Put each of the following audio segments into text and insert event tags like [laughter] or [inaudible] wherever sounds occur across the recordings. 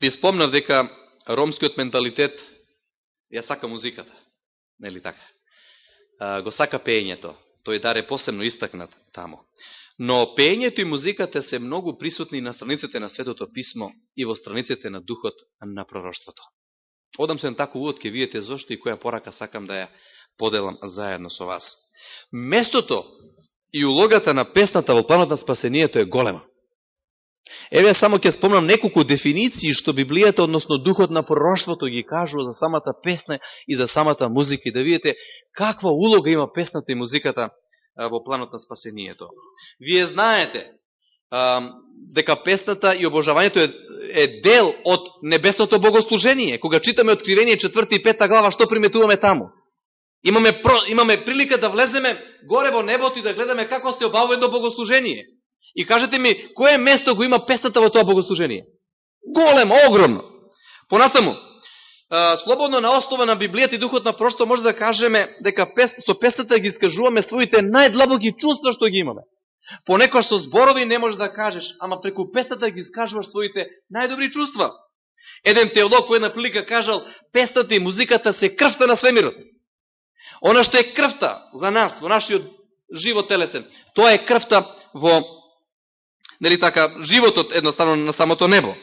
ви спомнав дека ромскиот менталитет ја сака музиката. Нели така? А, го сака пеењето. Тој дар е посебно истакнат тамо. Но пеењето и музиката се многу присутни на страниците на Светото Писмо и во страниците на Духот на пророштвото. Одам се на таку увод, ке видите зашто и која порака сакам да ја поделам заедно со вас. Местото и улогата на песната во планот на спасението е голема. Еве само ќе спомнам неколку дефиниции што Библијата, односно духот на пророштвото ги кажува за самата песна и за самата музика и да видите каква улога има песната и музиката во планот на спасението. Вие знаете а, дека песната и обожавањето е, е дел од небесното богослужение. Кога читаме Откривение 4 и 5 глава, што приметуваме таму? Имаме, про, имаме прилика да влеземе горе во небото и да гледаме како се обавува едно богослужение. И кажете ми, кое место го има песната во тоа богослужение? Големо, огромно. Понатаму, слободно на основа на Библијата и Духот на прошто може да кажеме дека пес, со песната ги искажуваме своите најдлабоки чувства што ги имаме. Понекој со зборови не може да кажеш, ама преку песната ги искажуваш своите најдобри чувства. Еден теолог во една прилика кажал, песната и музиката се крвта на свемирот. Она што е крвта за нас, во нашиот живот телесен, тоа е крвта во нели така, животот едноставно на самото небо.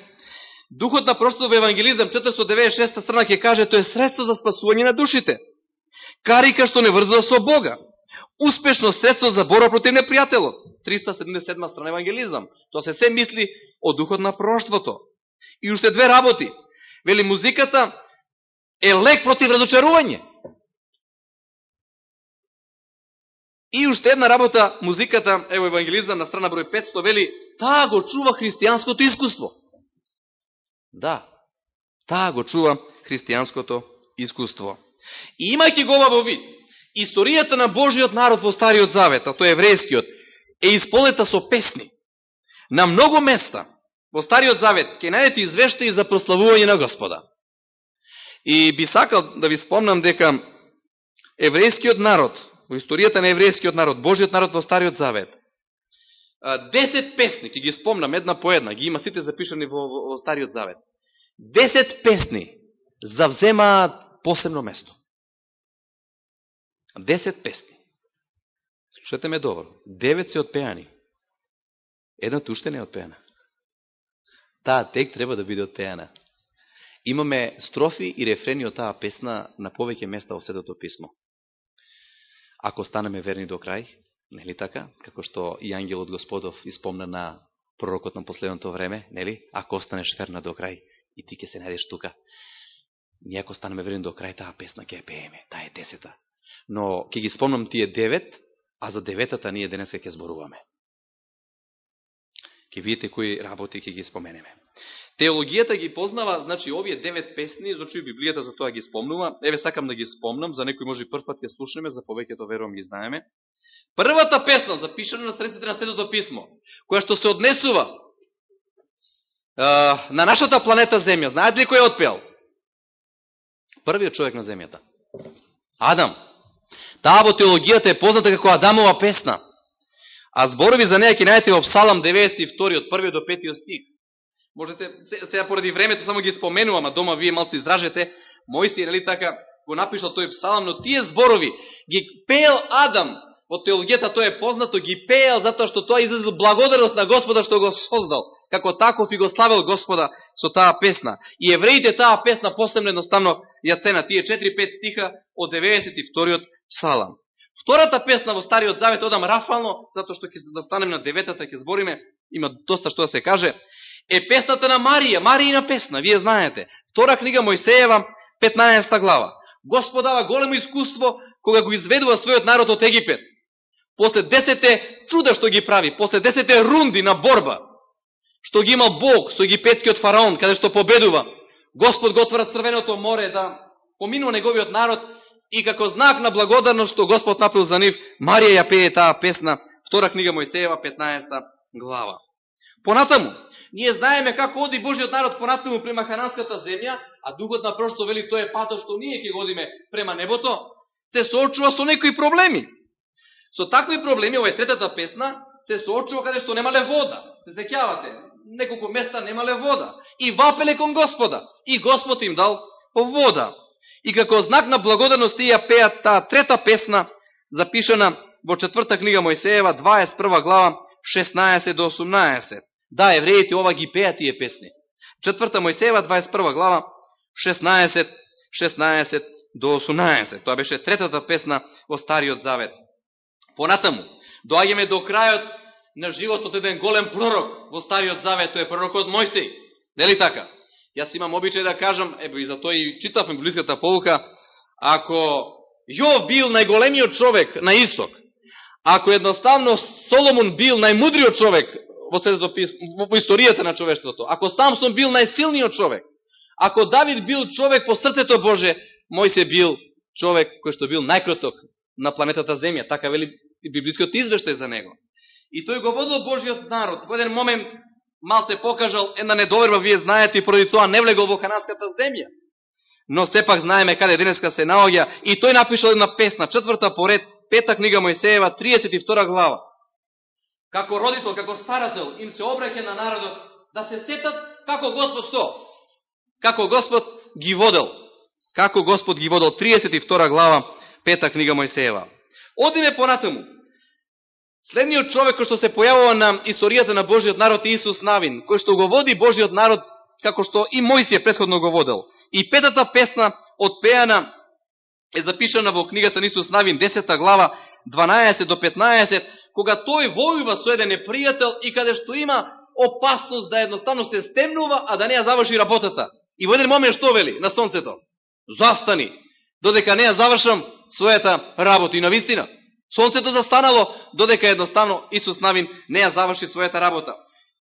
Духот на простото во Евангелизам 496 страна ќе каже тоа е средство за спасување на душите. Карика што не врзува со Бога. Успешно средство за борба против непријателот. 377 страна Евангелизам. Тоа се се мисли од духот на проштвото. И уште две работи. Вели музиката е лек против разочарување. И уште една работа, музиката, ево Евангелизам на страна број 500, вели, таа го чува христијанското искуство. Да, таа го чува христијанското искуство. И имајќи го во вид, историјата на Божиот народ во Стариот Завет, а тој е еврејскиот, е исполета со песни. На многу места во Стариот Завет ќе најдете извештаи за прославување на Господа. И би сакал да ви спомнам дека еврејскиот народ во историјата на еврејскиот народ, Божиот народ во Стариот Завет, десет песни, ќе ги спомнам една по една, ги има сите запишани во, во, во Стариот Завет. Десет песни завземаат посебно место. Десет песни. Слушате ме добро. Девет се отпеани. Едната уште не е отпеана. Таа тек треба да биде отпеана. Имаме строфи и рефрени од таа песна на повеќе места во Светото писмо ако станеме верни до крај, нели така, како што и ангелот Господов испомна на пророкот на последното време, нели, ако останеш верна до крај, и ти ќе се најдеш тука. Ние ако станеме верни до крај, таа песна ќе ја пееме, таа е десета. Но ќе ги спомнам тие девет, а за деветата ние денеска ќе зборуваме. Ке видите кои работи ќе ги споменеме. Теологијата ги познава, значи, овие девет песни, значи, Библијата за тоа ги спомнува. Еве, сакам да ги спомнам, за некој може и прв пат ќе слушнеме, за повеќето верувам ги знаеме. Првата песна, запишана на страниците на Светото писмо, која што се однесува е, на нашата планета Земја, знаете ли кој е отпел? Првиот човек на Земјата. Адам. Таа во теологијата е позната како Адамова песна. А зборови за неја ќе најдете во Псалам 92 од 1 до 5 стих. Можете, сега поради времето само ги споменувам, а дома вие малце изражете, Мојсија, нели така, го напишал тој псалам, но тие зборови ги пеел Адам, во теологијата тоа е познато, ги пеел затоа што тоа излезил благодарност на Господа што го создал, како таков и го славил Господа со таа песна. И евреите таа песна посебно едноставно ја цена, тие 4-5 стиха од 92-иот псалам. Втората песна во Стариот Завет, одам рафално, затоа што ќе се на деветата, ќе збориме, има доста што да се каже, е песната на Марија, Маријина песна, вие знаете. Втора книга Мојсеева, 15 глава. Господ дава големо искуство кога го изведува својот народ од Египет. После десете чуда што ги прави, после десете рунди на борба, што ги има Бог со египетскиот фараон, каде што победува, Господ го отвора Црвеното море да поминува неговиот народ и како знак на благодарност што Господ направил за нив, Марија ја пее таа песна, втора книга Мојсеева, 15 глава. Понатаму, Ние знаеме како оди Божиот народ понатаму према хананската земја, а духот на прошто вели тоа е патот што ние ќе годиме према небото, се соочува со некои проблеми. Со такви проблеми, ова е третата песна, се соочува каде што немале вода. Се сеќавате? неколку места немале вода. И вапеле кон Господа. И Господ им дал вода. И како знак на благодарност ја пеат таа трета песна, запишана во четврта книга Мојсеева, 21 глава, 16 до 18. Да, евреите ова ги пеат тие песни. Четврта Мојсеева, 21 глава, 16, 16 до 18. Тоа беше третата песна во Стариот Завет. Понатаму, доаѓаме до крајот на животот еден голем пророк во Стариот Завет, тој е пророкот Мојсей. Нели така? Јас имам обичај да кажам, ебо и за тој и читавме близката полука, ако Јов бил најголемиот човек на исток, ако едноставно Соломон бил најмудриот човек во, во историјата на човештвото, ако Самсон бил најсилниот човек, ако Давид бил човек по срцето Боже, Мојсе бил човек кој што бил најкроток на планетата Земја, така вели библискиот извештај за него. И тој го водил Божиот народ. Во еден момент малце покажал една недоверба, вие знаете, и поради тоа не влегол во Ханаската земја. Но сепак знаеме каде денеска се наоѓа и тој напишал една песна, четврта поред, пета книга Мојсеева, 32 глава. Како родител, како старател, им се обраќа на народот да се сетат како Господ што? Како Господ ги водел. Како Господ ги водел. 32 глава, пета книга Мојсеева. Одиме понатаму. Следниот човек кој што се појавува на историјата на Божиот народ е Исус Навин, кој што го води Божиот народ како што и Мојсија предходно го водел. И петата песна од пеана е запишана во книгата на Исус Навин, 10 глава, 12 до 15, кога тој војува со еден непријател и каде што има опасност да едноставно се стемнува, а да не ја заврши работата. И во еден момент што вели на сонцето? Застани, додека не ја завршам својата работа. И на вистина, Сонцето застанало, додека едноставно Исус Навин не ја заврши својата работа.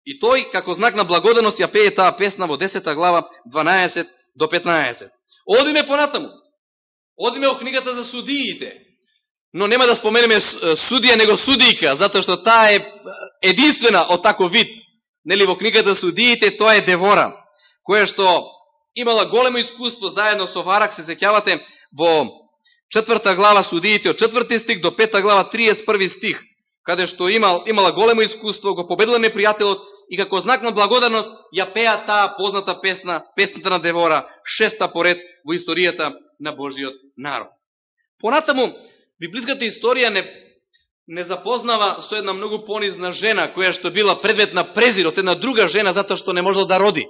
И тој, како знак на благоденост ја пее таа песна во 10 глава, 12 до 15. Одиме понатаму. Одиме во книгата за судиите. Но нема да споменеме судија, него судијка, затоа што таа е единствена од тако вид. Нели во книгата судиите, тоа е Девора, која што имала големо искуство заедно со Варак, се сеќавате, во четврта глава судиите од четврти стих до пета глава 31 стих, каде што имал, имала големо искуство, го победила непријателот и како знак на благодарност ја пеа таа позната песна, песната на Девора, шеста поред во историјата на Божиот народ. Понатаму, библиската историја не, не запознава со една многу понизна жена, која што била предмет на презир од една друга жена, затоа што не можела да роди.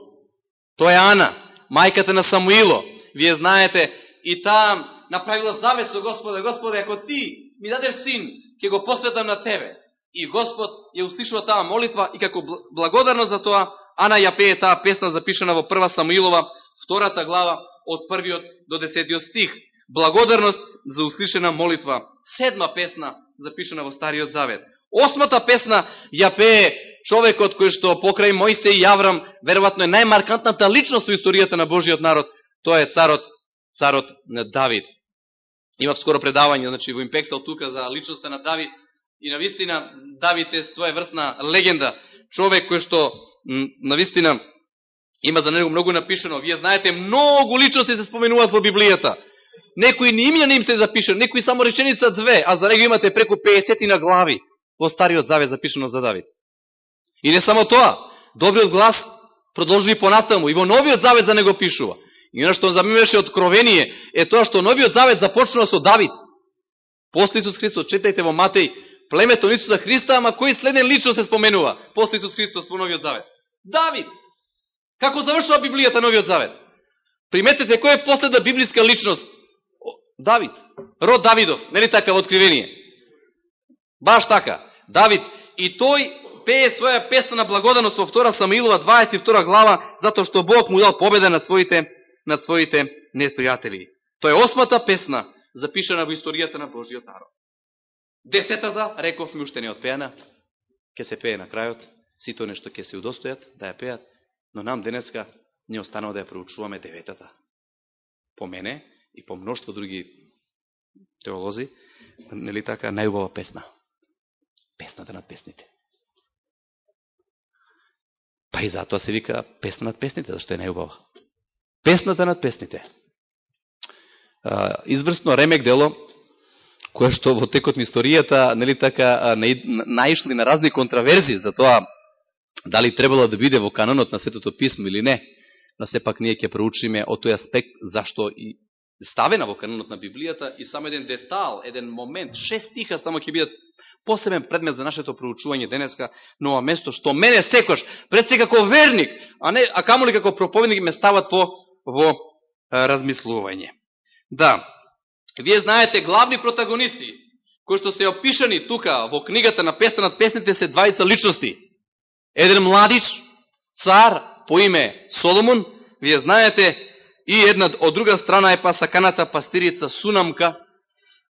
Тоа е Ана, мајката на Самуило. Вие знаете, и таа направила завет со Господа, Господе, ако ти ми дадеш син, ќе го посветам на Тебе. И Господ ја услишува таа молитва и како благодарност за тоа, Ана ја пее таа песна запишана во прва Самуилова, втората глава, од првиот до десетиот стих. Благодарност за услишена молитва. Седма песна запишана во Стариот Завет. Осмата песна ја пее човекот кој што покрај Мојсе и Јаврам, веројатно е најмаркантната личност во историјата на Божиот народ, тоа е царот, царот на Давид. Имав скоро предавање, значи во Импексал тука за личноста на Давид и на вистина Давид е своја врсна легенда, човек кој што на вистина има за него многу напишано. Вие знаете, многу личности се споменуваат во Библијата. Некои ни имја не им се запишано, некои само реченица две, а за него имате преку 50 на глави во Стариот Завет запишено за Давид. И не само тоа, добриот глас продолжи и понатаму, и во Новиот Завет за него пишува. И оно што за ми откровение е тоа што Новиот Завет започнува со Давид. После Исус Христос, четајте во Матеј, племето на Исуса Христа, ама кој следен лично се споменува после Исус Христос во Новиот Завет? Давид! Како завршува Библијата Новиот Завет? Приметете кој е последна библиска личност? Давид. Род Давидов. Нели така во откривение? Баш така. Давид. И тој пее своја песна на благодарност во 2 Самуилова 22 глава, затоа што Бог му дал победа над своите над своите нестојатели. Тоа е осмата песна, запишана во историјата на Божиот народ. Десетата, реков ми уште не отпеана, ќе се пее на крајот, сито нешто ќе се удостојат да ја пеат, но нам денеска не останало да ја проучуваме деветата. По мене и по мноштво други теолози, нели така, најубава песна. Песната над песните. Па и затоа се вика песна над песните, зашто е најубава. Песната над песните. Изврсно ремек дело, кое што во текот на историјата, нели така, наишли на разни контраверзии за тоа дали требало да биде во канонот на Светото Писмо или не, но сепак ние ќе проучиме од тој аспект зашто и ставена во канонот на Библијата и само еден детал, еден момент, шест стиха само ќе бидат посебен предмет за нашето проучување денеска, но ова место што мене секош, пред се како верник, а не а камоли како проповедник ме стават во во а, размислување. Да, вие знаете главни протагонисти кои што се опишани тука во книгата на Песта над песните се двајца личности. Еден младич, цар по име Соломон, вие знаете, и една од друга страна е па саканата пастирица Сунамка,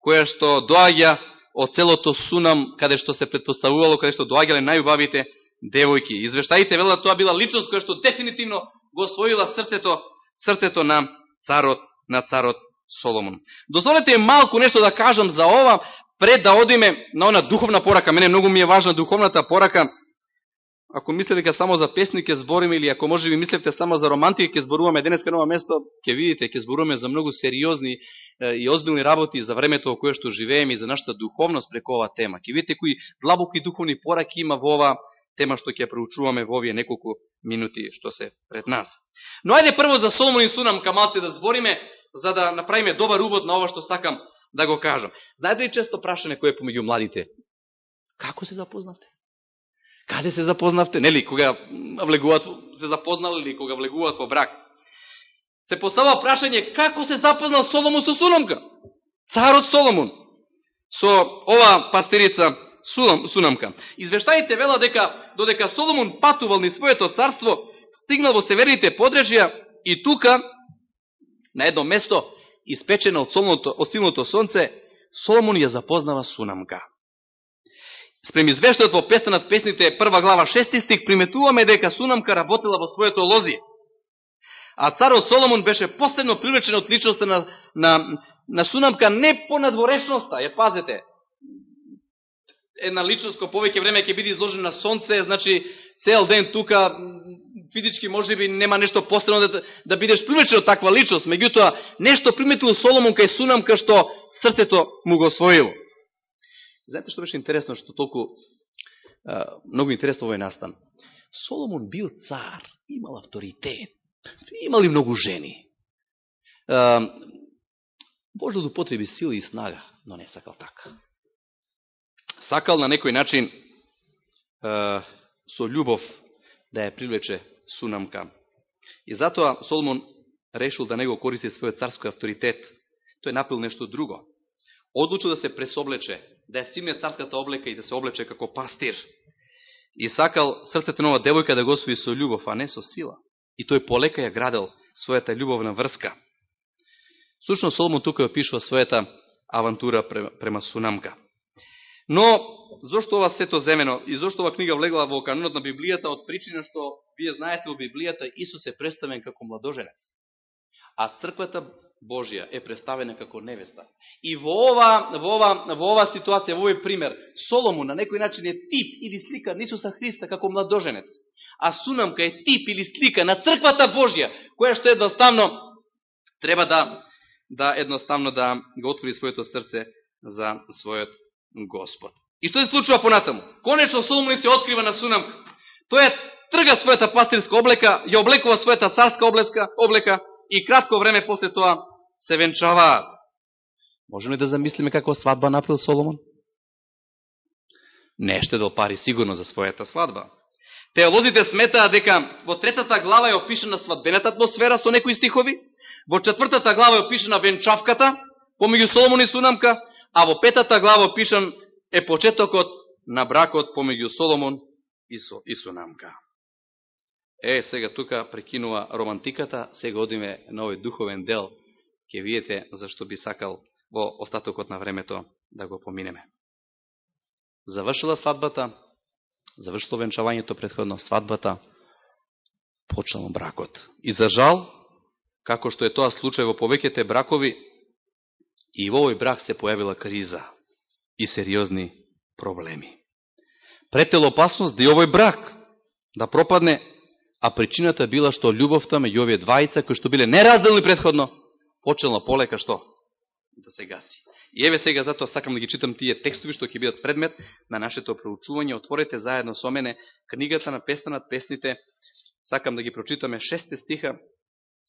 која што доаѓа од целото Сунам, каде што се предпоставувало, каде што доаѓале најубавите девојки. Извештаите велат тоа била личност која што дефинитивно го освоила срцето, срцето на царот, на царот Соломон. Дозволете малку нешто да кажам за ова, пред да одиме на она духовна порака. Мене многу ми е важна духовната порака, ако мислите дека само за песни ќе збориме или ако може би мислите само за романтика ќе зборуваме денеска на ова место, ќе видите ќе зборуваме за многу сериозни и озбилни работи за времето во кое што живееме и за нашата духовност преку оваа тема. Ќе видите кои длабоки духовни пораки има во ова тема што ќе проучуваме во овие неколку минути што се пред нас. Но ајде прво за Соломон и Сунам камалци да збориме, за да направиме добар увод на ова што сакам да го кажам. Знаете ли често прашање кој е помеѓу младите? Како се запознавте? Каде се запознавте? Нели, кога влегуваат, се запознали или кога влегуваат во брак? Се постава прашање како се запознал Соломон со Сунамка? Царот Соломон со ова пастирица Сунамка. Извештаите вела дека додека Соломон патувал ни своето царство, стигнал во северните подрежја и тука, на едно место, испечено од, солното, од силното сонце, Соломон ја запознава Сунамка. Спрем извештајот во песта над песните, прва глава, шести стих, приметуваме дека Сунамка работела во своето лози. А царот Соломон беше последно привлечен од личноста на, на, на Сунамка не по надворешноста, ја пазете. Една личност која повеќе време ќе биде изложена на сонце, значи цел ден тука физички може би нема нешто посебно да, да бидеш привлечен од таква личност. Меѓутоа, нешто приметил Соломон кај Сунамка што срцето му го освоило. Знаете што беше интересно, што толку а, многу интересно овој настан. Соломон бил цар, имал авторитет, имал и многу жени. А, може да употреби сила и снага, но не сакал така. Сакал на некој начин а, со љубов да ја привлече Сунамка. И затоа Соломон решил да не го користи својот царски авторитет. Тој напил нешто друго. Одлучил да се пресоблече да ја стимне царската облека и да се облече како пастир. И сакал срцето на ова девојка да го освои со љубов, а не со сила. И тој полека ја градел својата љубовна врска. Сушно Соломон тука опишува својата авантура према Сунамка. Но, зошто ова сето земено и зошто ова книга влегла во канонот на Библијата од причина што, вие знаете, во Библијата Исус е представен како младоженец. А црквата Божија е представена како невеста. И во ова, во ова, во ова ситуација, во овој пример, Соломон на некој начин е тип или слика на Исуса Христа како младоженец. А Сунамка е тип или слика на црквата Божја, која што едноставно треба да да едноставно да го отвори своето срце за својот Господ. И што се случува понатаму? Конечно Соломон се открива на Сунамка. Тој е трга својата пастирска облека, ја облекува својата царска облека, облека и кратко време после тоа се венчаваат. Можеме да замислиме како свадба направил Соломон? Не ще пари сигурно за својата свадба. Теолозите сметаат дека во третата глава е опишена свадбената атмосфера со некои стихови, во четвртата глава е опишена венчавката помеѓу Соломон и Сунамка, а во петата глава опишан е почетокот на бракот помеѓу Соломон и Сунамка. Е, сега тука прекинува романтиката, сега одиме на овој духовен дел, ќе видите зашто би сакал во остатокот на времето да го поминеме. Завршила свадбата, завршило венчавањето предходно свадбата, почнал бракот. И за жал, како што е тоа случај во повеќете бракови, и во овој брак се појавила криза и сериозни проблеми. Претел опасност да и овој брак да пропадне а причината била што љубовта меѓу овие двајца, кои што биле неразделни предходно, почела полека што? Да се гаси. И еве сега затоа сакам да ги читам тие текстови што ќе бидат предмет на нашето проучување. Отворете заедно со мене книгата на Песта над песните. Сакам да ги прочитаме шесте стиха,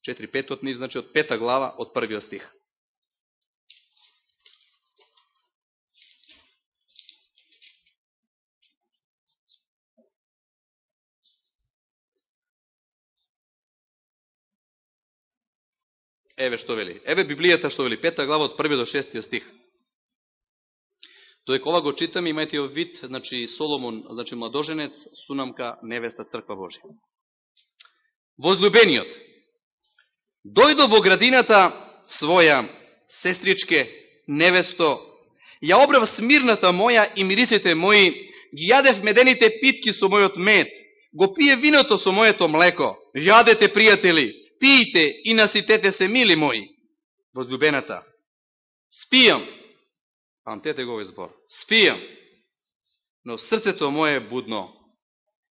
4-5 од нив, значи од пета глава, од првиот стих. Еве што вели. Еве Библијата што вели, пета глава од први до шестиот стих. Додека ова го читам, имајте во вид, значи Соломон, значи младоженец, Сунамка, невеста, црква Божја. Возлюбениот, дојдо во градината своја, сестричке, невесто, ја обрав смирната моја и мирисите мои, ги јадев медените питки со мојот мед, го пие виното со моето млеко, јадете, пријатели, пиите и наситете се, мили мои, возлюбената. Спијам, памтете го овој збор, спијам, но срцето моје е будно.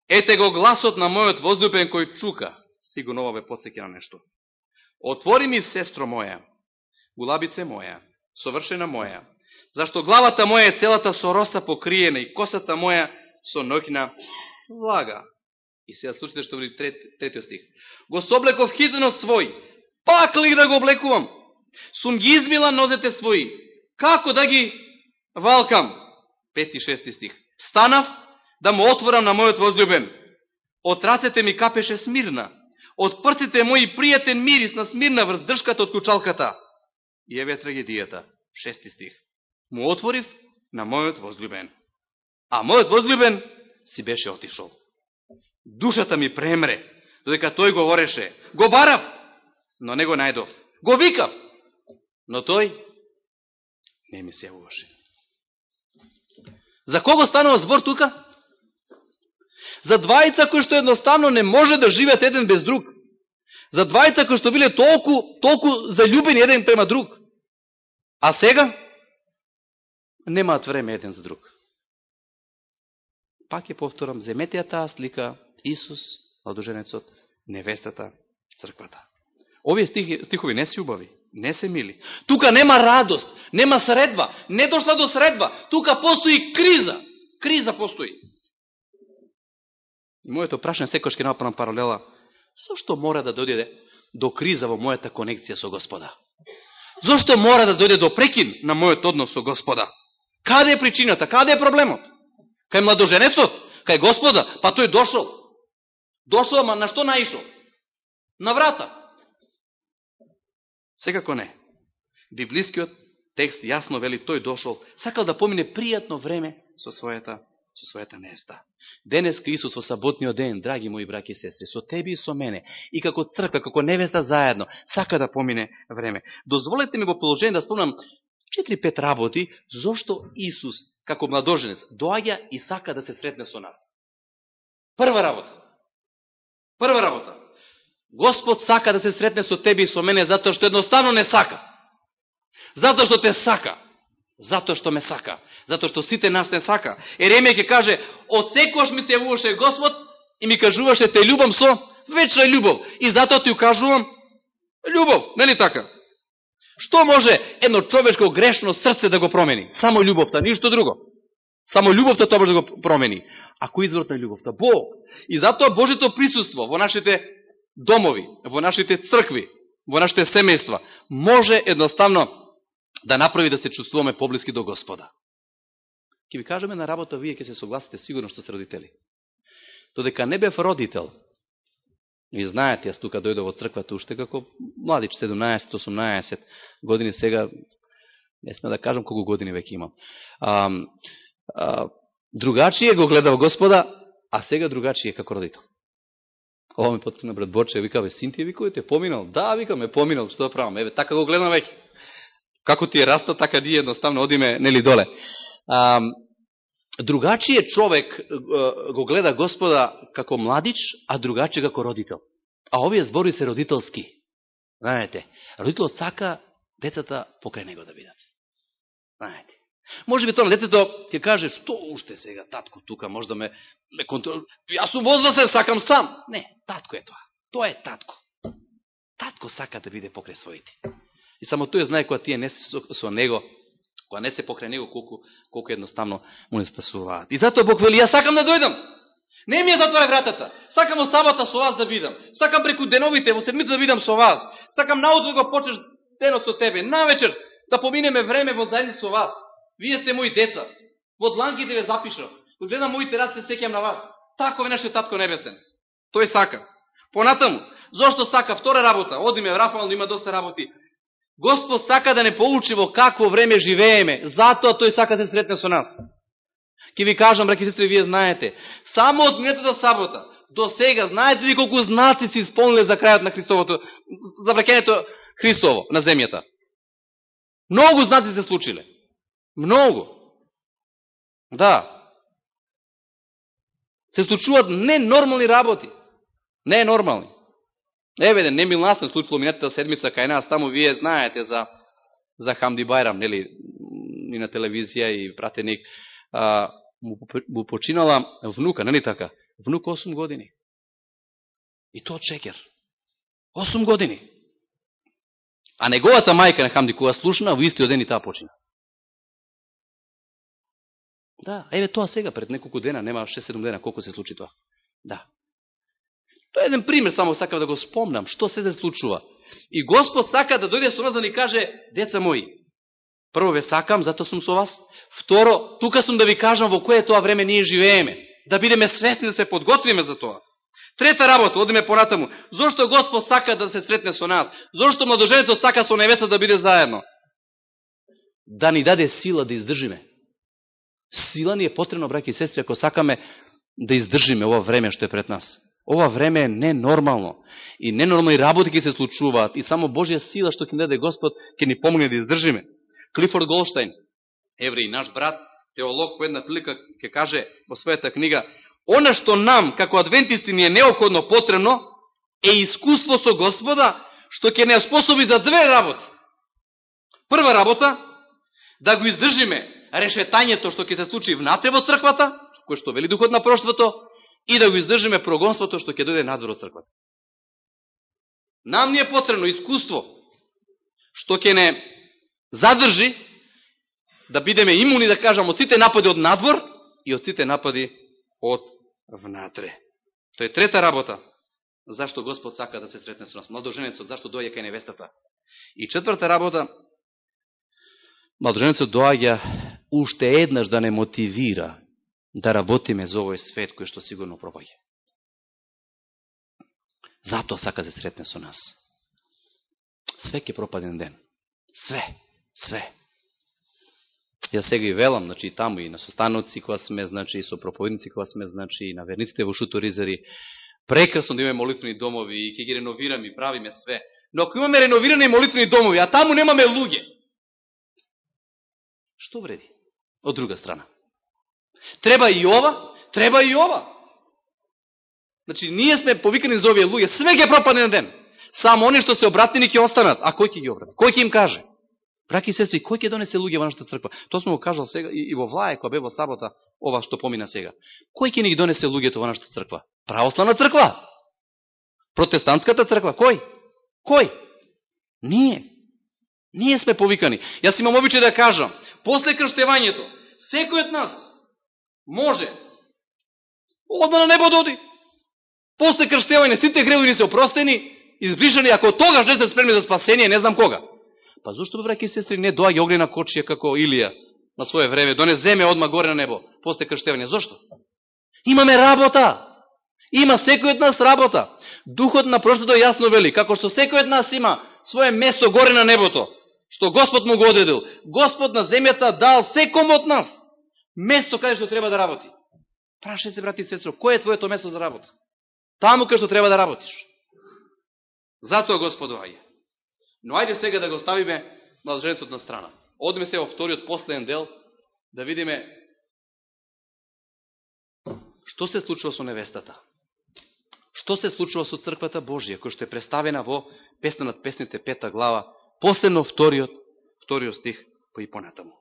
Ете го гласот на мојот возлюбен кој чука, сигурно ова ве подсеќа на нешто. Отвори ми, сестро моја, гулабице моја, совршена моја, зашто главата моја е целата со роса покриена и косата моја со ноќна влага. И сега слушате што вели трет, третиот стих. Го соблеков хитенот свој, пак ли да го облекувам? Сум ги измила нозете своји, како да ги валкам? Пети шести стих. Станав да му отворам на мојот возлюбен. Од рацете ми капеше смирна. Од прците мои пријатен мирис на смирна врз држката од кучалката. И еве трагедијата. Шести стих. Му отворив на мојот возлюбен. А мојот возлюбен си беше отишол. Душата ми премре, додека тој говореше. Го барав, но не го најдов. Го викав, но тој не ми се јавуваше. За кого станува збор тука? За двајца кои што едноставно не може да живеат еден без друг. За двајца кои што биле толку, толку заљубени еден према друг. А сега немаат време еден за друг. Пак ја повторам, земете ја таа слика Исус, младоженецот, невестата, црквата. Овие стихи, стихови не се убави, не се мили. Тука нема радост, нема средба, не дошла до средба. Тука постои криза. Криза постои. И моето прашање секој ќе направам паралела. Зошто мора да дојде до криза во мојата конекција со Господа? Зошто мора да дојде до прекин на мојот однос со Господа? Каде е причината? Каде е проблемот? Кај младоженецот? Кај Господа? Па тој дошол. Дошол, ама на што наишол? На врата. Секако не. Библискиот текст јасно вели тој дошол, сакал да помине пријатно време со својата со својата неста. Денес Исус во саботниот ден, драги мои браки и сестри, со тебе и со мене, и како црква, како невеста заедно, сака да помине време. Дозволете ми во положение да спомнам 4-5 работи, зошто Исус, како младоженец, доаѓа и сака да се сретне со нас. Прва работа. Прва работа. Господ сака да се сретне со тебе и со мене затоа што едноставно не сака. Затоа што те сака. Затоа што ме сака. Затоа што сите нас не сака. Еремија ќе каже, од секојаш ми се јавуваше Господ и ми кажуваше те љубам со вечна љубов. И затоа ти укажувам љубов. Нели така? Што може едно човечко грешно срце да го промени? Само љубовта, ништо друго. Само љубовта тоа може да го промени. А кој изворот на љубовта? Бог. И затоа Божето присуство во нашите домови, во нашите цркви, во нашите семејства, може едноставно да направи да се чувствуваме поблиски до Господа. Ке ви кажеме на работа, вие ќе се согласите сигурно што сте родители. Додека не бев родител, ви знаете, јас тука дојдов од црквата уште како младич, 17-18 години, сега не сме да кажам колку години веќе имам. А, другачие го гледав Господа, а сега другачие како родител. Ова ми поткна брат Борче, вика, бе, син ти викај, те поминал? Да, вика, ме поминал, што да правам? Еве, така го гледам веќе. Како ти е раста, така ние едноставно одиме, нели, доле. А, другачије човек го гледа Господа како младич, а другачије како родител. А овие збори се родителски. Знаете, родителот сака децата покрај него да видат. Знаете. Може би тоа детето ќе каже, што уште сега, татко, тука, може да ме, ме контролира. Јас сум возрастен, сакам сам. Не, татко е тоа. Тоа е татко. Татко сака да биде покрај своите. И само тој знае која тие не се со, со него, Кога не се покрај него, колку, колку едноставно му не спасуваат. И затоа Бог вели, ја сакам да дојдам. Не ми ја затвора вратата. Сакам во сабота со вас да бидам. Сакам преку деновите во седмица да бидам со вас. Сакам наутро да го почнеш денот со тебе. Навечер да поминеме време во заедни со вас. Вие сте мои деца. Во дланките ве запишав. Кога гледам моите раце, секјам на вас. Тако нешто е Татко Небесен. Тој сака. Понатаму, зошто сака? Втора работа. Одиме Рафаал, има доста работи. Господ сака да не поучи во какво време живееме. Затоа тој сака да се сретне со нас. Ке ви кажам, браки сестри, вие знаете, само од минетата сабота до сега, знаете ли колку знаци се исполниле за крајот на Христовото, за вракењето Христово на земјата? Многу знаци се случиле. Многу. Да. Се случуваат ненормални работи. Не е нормални. Еве еден немил настан случило минатата седмица кај нас, таму вие знаете за за Хамди Байрам, нели, и на телевизија и пратеник а, му, му починала внука, нели така? Внук 8 години. И тоа чекер. 8 години. А неговата мајка на Хамди, кога слушна, во истиот ден и таа почина. Да, еве тоа сега, пред неколку дена, нема 6-7 дена, колко се случи тоа. Да. Тоа е еден пример, само сакав да го спомнам, што се се случува. И Господ сака да дојде со нас да ни каже, деца мои, прво ве сакам, затоа сум со вас. Второ, тука сум да ви кажам во кое тоа време ние живееме. Да бидеме свесни, да се подготвиме за тоа. Трета работа, одиме понатаму. Зошто Господ сака да се сретне со нас? Зошто младоженецот сака со невеста да биде заедно? Да ни даде сила да издржиме. Сила ни е потребно, браки и сестри, ако сакаме да издржиме ова време што е пред нас. Ова време е ненормално. И ненормални работи ќе се случуваат. И само Божја сила што ќе даде Господ ќе ни помогне да издржиме. Клифорд Голштайн, евреј, наш брат, теолог, по една прилика ќе каже во својата книга, Она што нам, како адвентисти, ни е необходно потребно, е искуство со Господа, што ќе не способи за две работи. Прва работа, да го издржиме решетањето што ќе се случи внатре во црквата, кој што вели духот на проштвото, и да го издржиме прогонството што ќе дојде надвор од црквата. Нам ни е потребно искуство што ќе не задржи да бидеме имуни, да кажам, од сите напади од надвор и од сите напади од внатре. Тоа е трета работа. Зашто Господ сака да се сретне со нас? Младоженецот, зашто дојде кај невестата? И четврта работа, младоженецот доаѓа уште еднаш да не мотивира да работиме за овој свет кој што сигурно пробаѓа. Затоа сака да се сретне со нас. Све ке пропаден ден. Све. Све. Ја сега и велам, значи, и таму и на состаноци која сме, значи, и со проповедници која сме, значи, и на верниците во Шуторизери. Прекрасно да имаме молитвени домови и ќе ги реновираме и правиме све. Но ако имаме реновирани молитвени домови, а таму немаме луѓе, што вреди? Од друга страна. Треба и ова, треба и ова. Значи, ние сме повикани за овие луѓе, све ќе пропадне на ден. Само они што се обратени ќе останат. А кој ќе ги обрати? Кој ќе им каже? Браки и сестри, кој ќе донесе луѓе во нашата црква? Тоа сме го кажал сега и во Влаје, која бе во сабота, ова што помина сега. Кој ќе ни ги донесе луѓето во нашата црква? Православна црква? Протестантската црква? Кој? Кој? Ние. Ние сме повикани. Јас имам обичај да кажам, после крштевањето, секој од нас може одма на небо да доди. После крштевање, сите гревови се опростени, избришани, ако тогаш не се спремни за спасение, не знам кога. Па зашто, браки и сестри, не доаѓа огнена кочија како Илија на своје време, да доне земе одма горе на небо, после крштевање. Зошто? Имаме работа! Има секој од нас работа. Духот на прошлото јасно вели, како што секој од нас има своје место горе на небото, што Господ му го одредил. Господ на земјата дал секом од нас место каде што треба да работи. Прашај се, брати и сестро, кој е твоето место за работа? Таму каде што треба да работиш. Затоа Господ доаѓа. Но ајде сега да го ставиме младоженецот на страна. Одиме се во вториот последен дел да видиме што се случува со невестата. Што се случува со црквата Божија, која што е представена во Песна над песните, пета глава, Посебно вториот, вториот стих, па и понатаму.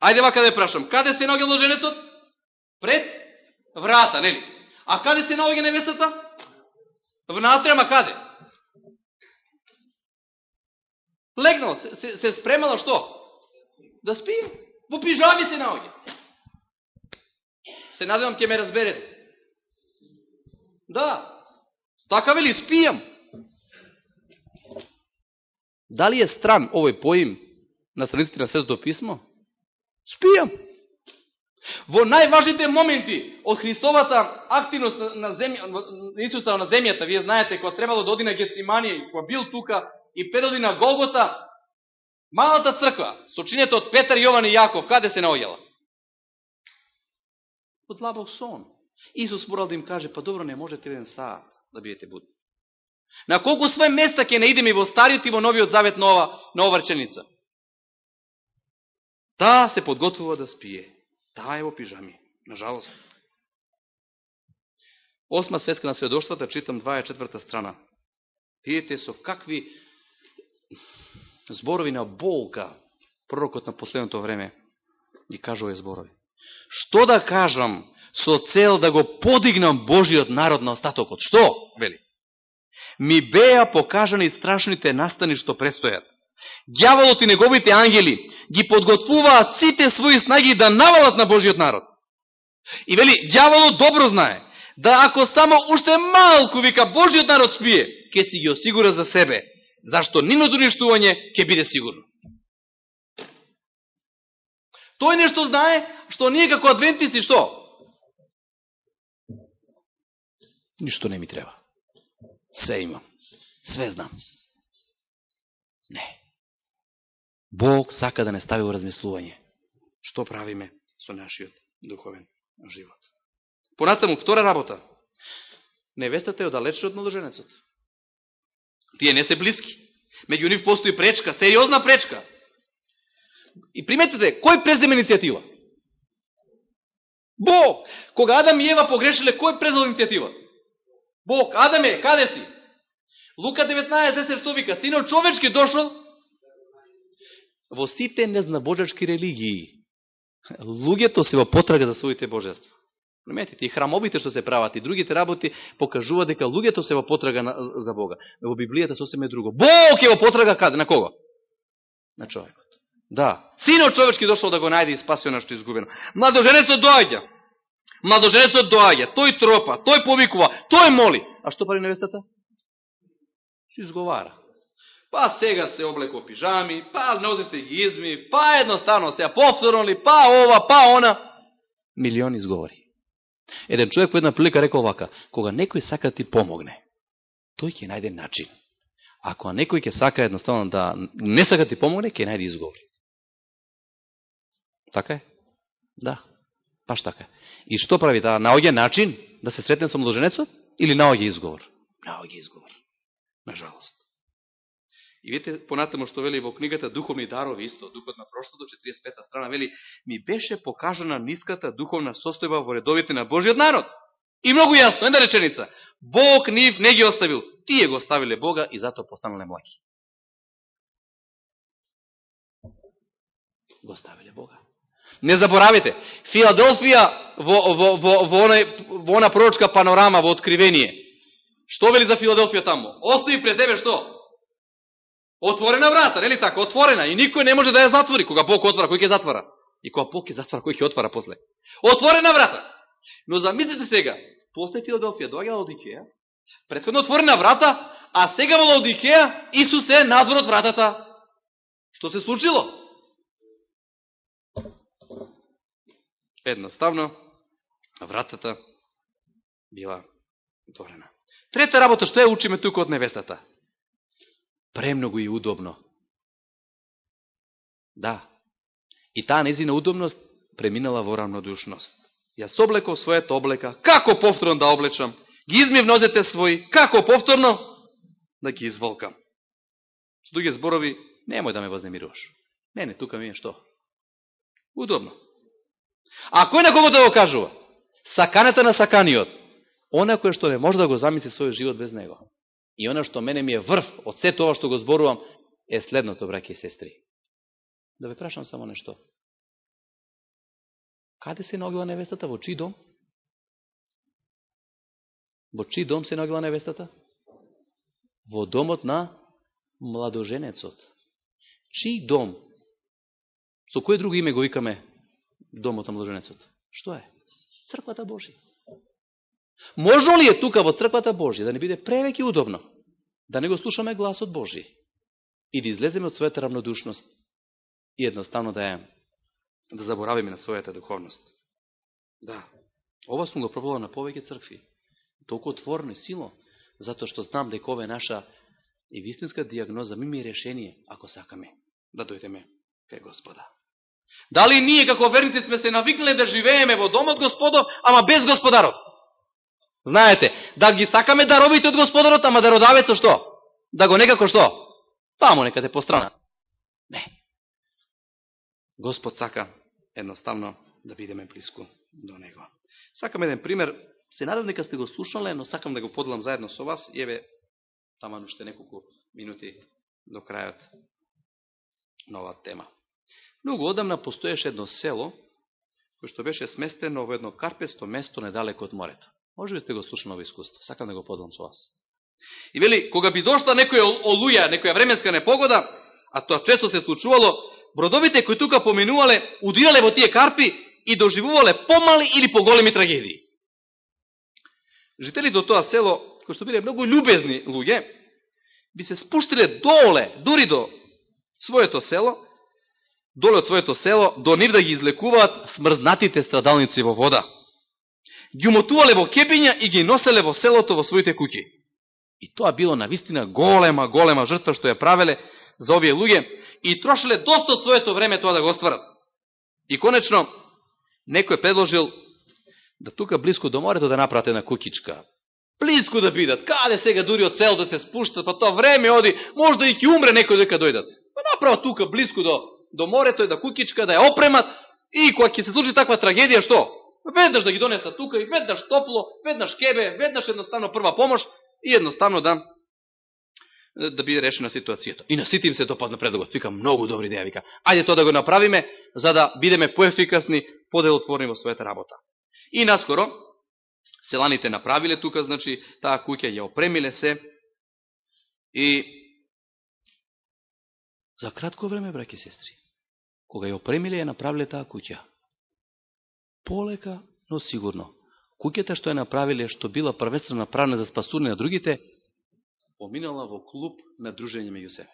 Ајде вака да прашам, каде се наоѓа ложенецот? Пред врата, нели? А каде се наоѓа невестата? Внатре, ама каде? Легнал, се, се, се спремала што? Да спи. Во пижами се наоѓа. Се надевам ќе ме разберете. Да. Така вели, спијам. Дали е стран овој поим на страниците на Светото писмо? Спијам. Во најважните моменти од Христовата активност на, на Исуса на земјата, вие знаете, кога требало да оди на Гециманија, кога бил тука и предоди на Голгота, малата црква, сочинето од Петар, Јован и Јаков, каде се наоѓала? Од лабок сон. Исус морал да им каже, па добро, не можете еден саат да бидете будни. На колку све места ќе наидеме во Стариот и во Новиот Завет на ова, на ова реченица? Таа се подготвува да спие. Таа е во пижами. Нажалост. Осма светска на сведоштвата, читам 24 страна. Видите со какви зборови на болка пророкот на последното време ги кажува зборови. Што да кажам со цел да го подигнам Божиот народ на остатокот? Што? Вели. Ми беа покажани страшните настани што престојат. Дјаволот и неговите ангели ги подготвуваат сите своји снаги да навалат на Божиот народ. И вели, дјаволот добро знае, да ако само уште малку, вика, Божиот народ спие, ќе си ги осигура за себе, зашто ниното уништување ќе биде сигурно. Тој нешто знае, што ние како адвентисти, што? Ништо не ми треба. Све имам. Све знам. Не. Бог сака да не стави во размислување. Што правиме со нашиот духовен живот? Понатаму, втора работа. Невестата е одалечна од младоженецот. Тие не се близки. Меѓу нив постои пречка, сериозна пречка. И приметете, кој презема иницијатива? Бог! Кога Адам и Ева погрешиле, кој презел иницијатива? Бог, Адаме, каде си? Лука 19:10 што вика? Синот човечки дошол во сите незнабожачки религии. Луѓето се во потрага за своите божества. Приметите, и храмовите што се прават, и другите работи покажува дека луѓето се во потрага на, за Бога. Во Библијата сосеме друго. Бог е во потрага каде? На кого? На човекот. Да. Синот човечки дошол да го најде и спаси оно што изгубено. Младоженецот доаѓа. Младоженецот доаѓа. Тој тропа, тој повикува, тој моли. А што пари невестата? Се изговара. Па сега се облеко пижами, па нозите ги изми, па едноставно се повторно ли, па ова, па она. Милиони изговори. Еден човек во една прилика рекол вака, кога некој сака да ти помогне, тој ќе најде начин. Ако некој ќе сака едноставно да не сака да ти помогне, ќе најде изговори. Така е? Да. Паш така. И што прави? таа? наоѓа начин да се сретне со младоженецот или наоѓа изговор? Наоѓа изговор. На жалост. И видите, понатаму што вели во книгата Духовни дарови, исто, Духот на прошлото, 45 страна, вели, ми беше покажана ниската духовна состојба во редовите на Божиот народ. И многу јасно, една реченица. Бог нив не ги оставил. Тие го оставиле Бога и затоа постанале млаки. Го оставиле Бога. Не заборавите, Филаделфија во, во, во, во, она, во она пророчка панорама, во откривение. Што вели за Филаделфија тамо? Остави пред тебе што? Отворена врата, нели така? Отворена. И никој не може да ја затвори. Кога Бог отвора, кој ќе затвора? И кога Бог ќе затвора, кој ќе отвора после? Отворена врата. Но замислите сега, после Филаделфија доаѓа Лаодикеја, предходно отворена врата, а сега во Лаодикеја Исус е надвор од вратата. Што се случило? Едноставно, вратата била отворена. Трета работа, што ја учиме тука од невестата? премногу и удобно. Да. И таа незина удобност преминала во равнодушност. Ја соблеков својата облека, како повторно да облечам, ги измив нозете своји, како повторно да ги изволкам. Со други зборови, немој да ме вознемируваш. Мене, тука ми е што? Удобно. А кој на кого да го кажува? Саканата на саканиот. Она кој што не може да го замисли својот живот без него. И она што мене ми е врв од се тоа што го зборувам, е следното, браке и сестри. Да ве прашам само нешто. Каде се ногила невестата? Во чи дом? Во чи дом се ногила невестата? Во домот на младоженецот. Чи дом Со кој друго име го викаме домот на младоженецот? Што е? Црквата Божија. Можно ли е тука во црквата Божија да не биде превеќе удобно? Да не го слушаме гласот Божи и да излеземе од својата равнодушност и едноставно да ја да заборавиме на својата духовност. Да, ова сум го пробувал на повеќе цркви. Толку отворно и сило, затоа што знам дека ова е наша и вистинска диагноза, ми решение, ако сакаме да дојдеме кај Господа. Дали ние како верници сме се навикнале да живееме во домот Господов, ама без Господарот? Знаете, да ги сакаме даровите од Господарот, ама дародавецо што? Да го некако што? Таму некаде по страна. Не. Господ сака едноставно да бидеме близко до Него. Сакам еден пример, се надам дека сте го слушале, но сакам да го поделам заедно со вас и еве таман уште неколку минути до крајот на оваа тема. Многу одамна постоеше едно село, кој што беше сместено во едно карпесто место недалеко од морето. Може би сте го слушали ново искуство. Сакам да го поделам со вас. И вели, кога би дошла некоја олуја, некоја временска непогода, а тоа често се случувало, бродовите кои тука поминувале, удирале во тие карпи и доживувале помали или поголеми трагедии. Жители до тоа село, кои што биле многу љубезни луѓе, би се спуштиле доле, дури до своето село, доле од своето село, до нив да ги излекуваат смрзнатите страдалници во вода. Ги умотувале во кепиња и ги носеле во селото во своите куќи. И тоа било на вистина голема, голема жртва што ја правеле за овие луѓе и трошеле доста од своето време тоа да го остварат. И конечно, некој предложил да тука близко до морето да направат една кукичка. Близко да бидат. Каде сега дури од цел да се спуштат, па тоа време оди, може да и ќе умре некој дека дојдат. Па направат тука близко до до морето и да кукичка, да ја опремат, и кога ќе се случи таква трагедија, што? Веднаш да ги донесат тука, и веднаш топло, веднаш кебе, веднаш едноставно прва помош, и едноставно да да биде решена ситуацијата. И на сите им се допадна предлогот. Вика, многу добри идеја, вика. Ајде тоа да го направиме, за да бидеме поефикасни, поделотворни во својата работа. И наскоро, селаните направиле тука, значи, таа куќа ја опремиле се и за кратко време, браке сестри, кога ја опремиле, ја направиле таа куќа. Полека, но сигурно. Куќата што ја направиле, што била првествено направена за спасување на другите, поминала во клуб на дружење меѓу себе.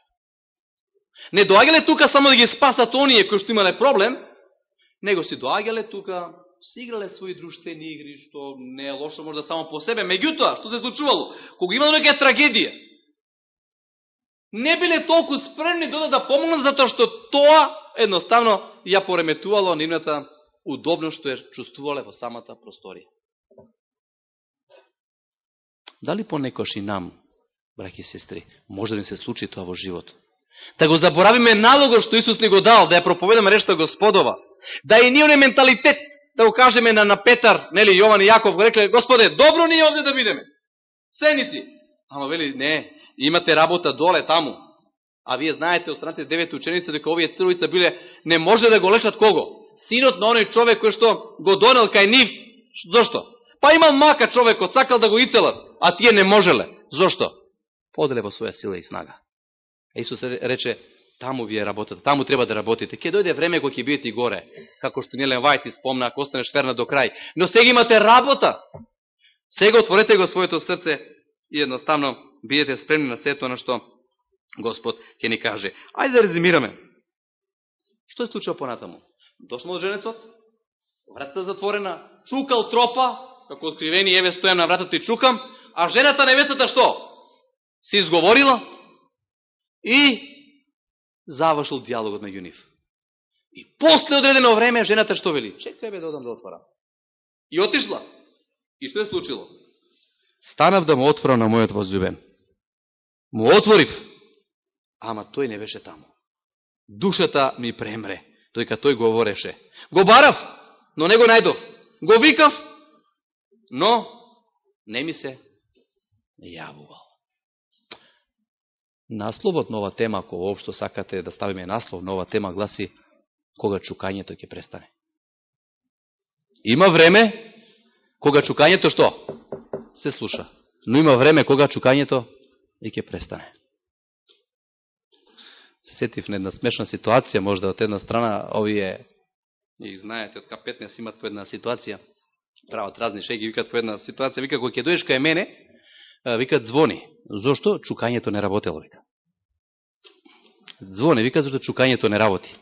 Не доаѓале тука само да ги спасат оние кои што имале проблем, него си доаѓале тука, си играле своји друштвени игри, што не е лошо можда само по себе. Меѓутоа, што се случувало? Кога имало нека трагедија, не биле толку спремни да додат да помогнат, затоа што тоа едноставно ја пореметувало нивната удобно што ја чувствувале во самата просторија. Дали понекош и нам, браки и сестри, може да ни се случи тоа во живот? Да го заборавиме налогот што Исус ни го дал, да ја проповедаме решта Господова, да и ние менталитет, да го кажеме на, на Петар, нели, Јован и Јаков, го рекле, Господе, добро ни е овде да бидеме. Сеници. Ама вели, не, имате работа доле таму. А вие знаете од страните ученици дека овие тројца биле не може да го лечат кого? Синот на оној човек кој што го донел кај нив. Зошто? Па имал мака човекот, сакал да го ицелат, а тие не можеле. Зошто? Поделе во своја сила и снага. Исус рече, таму вие работата, таму треба да работите. Ке дојде време кој ќе бидете и горе, како што Нелен Вајти спомна, ако останеш верна до крај. Но сега имате работа. Сега отворете го своето срце и едноставно бидете спремни на сето на што Господ ќе ни каже. Ајде да резимираме. Што се случува понатаму? Дошмо од женецот, вратата затворена, чукал тропа, како откривени, еве стојам на вратата и чукам, а жената невестата што? Се изговорила и завршил диалогот на јуниф. И после одредено време жената што вели? Чекај бе да одам да отворам. И отишла. И што е случило? Станав да му отворам на мојот возлюбен. Му отворив, ама тој не беше таму. Душата ми премре, тој тој говореше. Го барав, но не го најдов. Го викав, но не ми се јавувал. Насловот нова тема, ако воопшто сакате да ставиме наслов, нова тема гласи кога чукањето ќе престане. Има време кога чукањето што? Се слуша. Но има време кога чукањето и ќе престане. се сетив на една смешна ситуација, можда од една страна овие, и знаете, од К15 имат по една ситуација, прават разни шеги, викат по една ситуација, вика, кој ќе доеш кај мене, викат, звони. Зошто? Чукањето не работело, вика. Звони, вика, зашто чукањето не работи.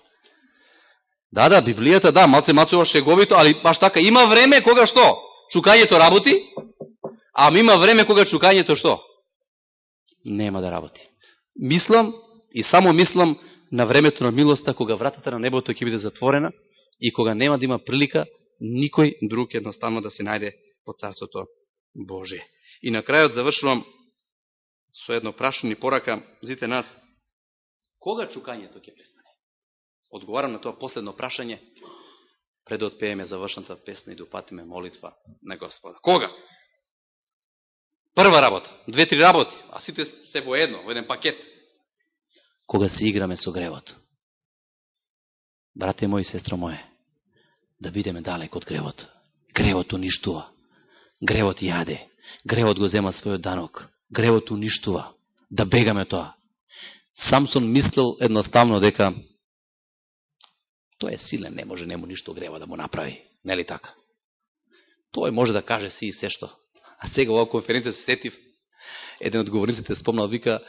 Да, да, Библијата, да, малце мацува шеговито, али баш така, има време кога што? Чукањето работи, а има време кога чукањето што? Нема да работи. Мислам, и само мислам, на времето на милоста, кога вратата на небото ќе биде затворена и кога нема да има прилика никој друг едноставно да се најде по Царството Божие. И на крајот завршувам со едно прашање порака, зите нас, кога чукањето ќе престане? Одговарам на тоа последно прашање, пред да отпееме завршната песна и да упатиме молитва на Господа. Кога? Прва работа, две-три работи, а сите се во едно, во еден пакет. Кога се играме со гревот. Брате мој и сестро моје, да бидеме далек од гревот. Гревот уништува. Гревот јаде. Гревот го зема својот данок. Гревот уништува. Да бегаме тоа. Самсон мислил едноставно дека тој е силен, не може нему ништо грева да му направи. Нели така? Тој може да каже си и се што. А сега оваа конференција се сетив, еден од говорниците спомнал, вика,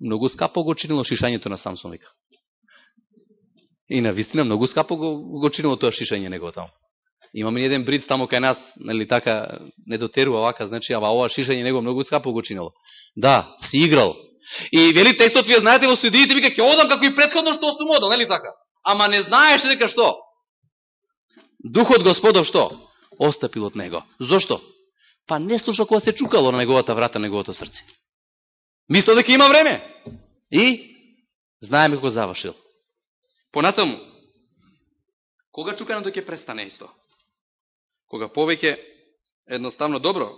многу скапо го чинило шишањето на Самсон, вика. И на вистина многу скапо го, го чинило тоа шишање него таму. Имаме еден бриц таму кај нас, нели така, не дотерува вака, значи, ама ова шишање него многу скапо го чинило. Да, си играл. И вели текстот, вие знаете во судиите, вика, ќе одам како и предходно што сум одал, нели така? Ама не знаеш дека што? Духот Господов што? Остапил од него. Зошто? Па не слуша кога се чукало на неговата врата, на неговото срце. Мисля дека има време. И знаеме кога завршил. Понатаму, кога чукането ќе престане исто? Кога повеќе едноставно добро,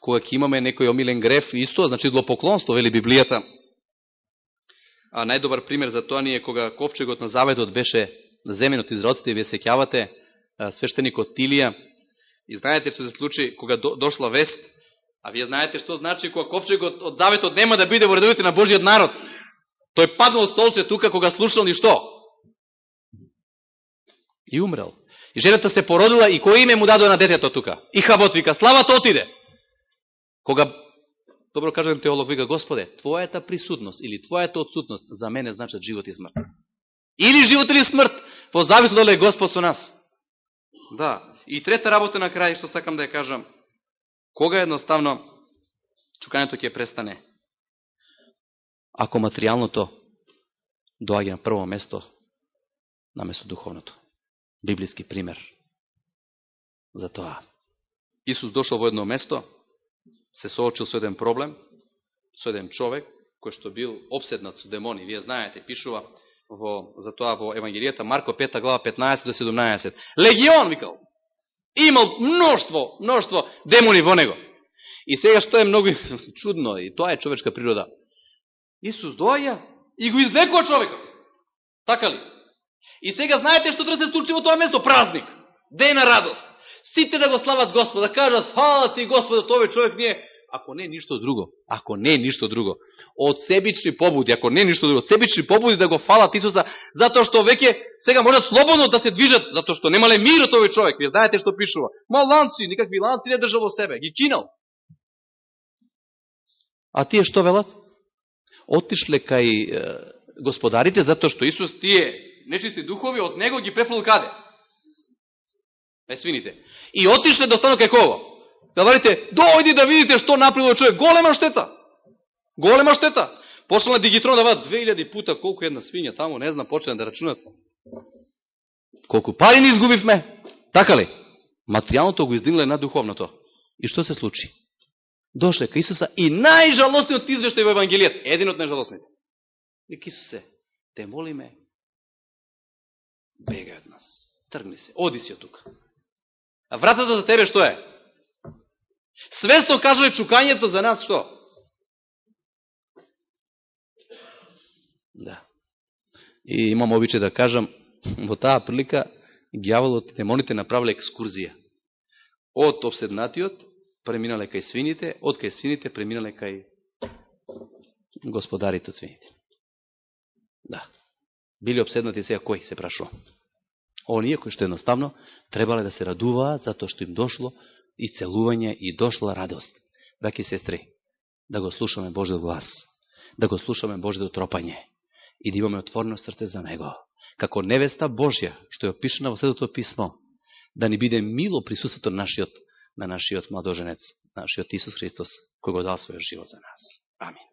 кога ќе имаме некој омилен греф, исто, значи злопоклонство, вели Библијата. А најдобар пример за тоа ни е кога ковчегот на заветот беше земен од израелците, вие сеќавате, свештеникот Тилија, и знаете што се случи кога дошла вест, а вие знаете што значи кога ковчегот од заветот нема да биде во редовите на Божиот народ. Тој паднал од столце тука кога слушал ни што? И умрел. И жената се породила и кој име му дадоа на детето тука? И Хавот вика, славата отиде. Кога, добро кажем теолог, вика, Господе, Твојата присутност или Твојата отсутност за мене значат живот и смрт. Или живот или смрт, по зависно дали е Господ со нас. Да. И трета работа на крај, што сакам да ја кажам, кога едноставно чукањето ќе престане? Ако материјалното доаѓа на прво место, на место духовното библиски пример за тоа. Исус дошол во едно место, се соочил со еден проблем, со еден човек, кој што бил обседнат со демони. Вие знаете, пишува во, за тоа во Евангелијата, Марко 5 глава 15 до 17. Легион, викал. Имал мноштво, мноштво демони во него. И сега што е многу [laughs] чудно, и тоа е човечка природа. Исус доаѓа и го излекува човекот. Така ли? И сега знаете што треба да се случи во тоа место? Празник. Ден на радост. Сите да го слават Господа, да кажат, фала ти Господа, тој човек не ако не ништо друго, ако не ништо друго, од себични побуди, ако не ништо друго, од себични побуди да го фалат Исуса, затоа што веќе сега можат слободно да се движат, затоа што немале мир од овој човек. Вие знаете што пишува. Ма ланци, никакви ланци не држал во себе, ги кинал. А тие што велат? Отишле кај е, господарите, затоа што Исус тие нечисти духови од него ги префлил каде? Не свините. И отишле да остану кај кого? Да Говорите, дојди да видите што направил човек. Голема штета. Голема штета. Почнала Дигитрон да ваат 2000 пута колку една свиња таму, не знам, почна да рачунат. Колку пари не изгубивме. Така ли? Материјалното го издигнале на духовното. И што се случи? Дошле кај Исуса и најжалостниот извештај во Евангелијат, един од најжалостните. И Исусе, те молиме, бегај од нас. Тргни се. Оди си од тука. А вратата за тебе што е? Свесно кажува чукањето за нас што? Да. И имам обичај да кажам, во таа прилика, гјаволот и демоните направиле екскурзија. Од обседнатиот преминале кај свините, од кај свините преминале кај господарите од свините. Да. Били обседнати сега кои, се прашува. Оние кои што едноставно требале да се радуваат затоа што им дошло и целување и дошла радост. Браки сестри, да го слушаме Божиот глас, да го слушаме Божиот тропање и да имаме отворено срце за Него. Како невеста Божја, што е опишена во следото писмо, да ни биде мило присуството нашиот, на нашиот младоженец, нашиот Исус Христос, кој го дал својот живот за нас. Амин.